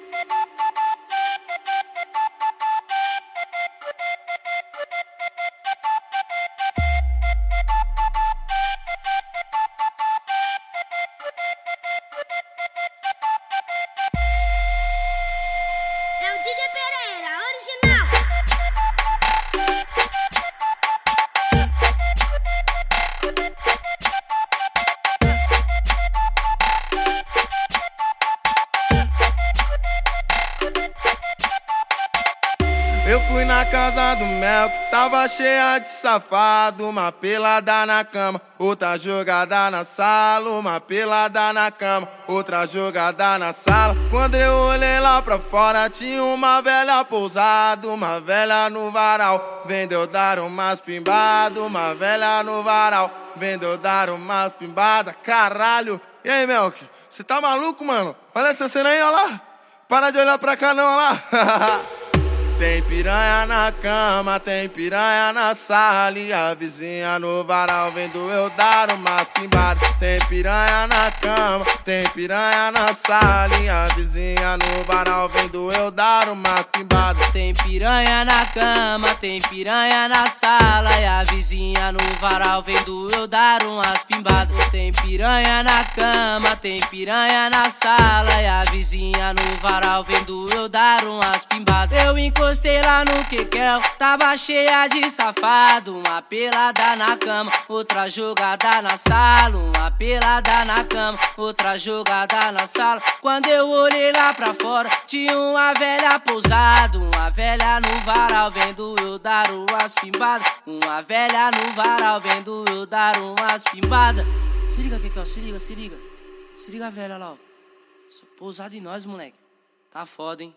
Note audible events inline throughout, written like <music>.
Thank you. Na casa do Mel que tava cheia de safado. Uma pelada na cama, outra jogada na sala. Uma pelada na cama, outra jogada na sala. Quando eu olhei lá pra fora, tinha uma velha pousada. Uma velha no varal, vendeu dar umas pimbadas. Uma velha no varal, vendeu dar umas pimbadas. Caralho! E aí, Melk? Você tá maluco, mano? Olha essa cena aí, ó lá. Para de olhar pra cá, não, ó lá. <laughs> Tem piranha na cama, tem piranha na sala E a vizinha no varal vendo eu dar umas pimbadas Tem piranha na cama, tem piranha na sala E a vizinha no varal vendo eu dar umas pimbadas Tem piranha na cama, tem piranha na sala E a vizinha no varal vendo eu dar umas pimbadas Tem piranha na cama, tem piranha na sala E a vizinha no varal vendo eu dar umas pimbadas Eu encontro encostei lá no Kekel, tava cheia de safado. Uma pelada na cama, outra jogada na sala. Uma pelada na cama, outra jogada na sala. Quando eu olhei lá pra fora, tinha uma velha pousada. Uma velha no varal vendo eu dar umas pimbadas. Uma velha no varal vendo eu dar umas pimbadas. Se liga, Kekel, se liga, se liga. Se liga, velha lá, ó. Pousada em nós, moleque. Tá foda, hein?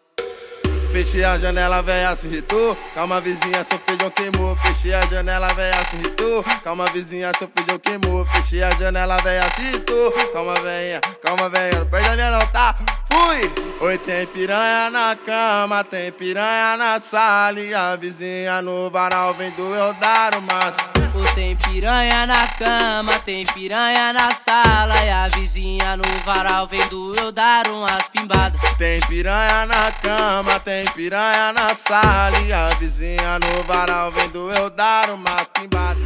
Fechei a janela, véia, se irritou. Calma, vizinha, seu feijão queimou. Fechei a janela, véia, se irritou. Calma, vizinha, seu feijão queimou. Fechei a janela, véia, se irritou. Calma, véia, calma, véia, não perde a não, tá? Fui! Oi, tem piranha na cama, tem piranha na sala. E a vizinha no varal vendo eu dar o máximo. Tem piranha na cama, tem piranha na sala E a vizinha no varal vendo eu dar umas pimbadas Tem piranha na cama, tem piranha na sala E a vizinha no varal vendo eu dar umas pimbadas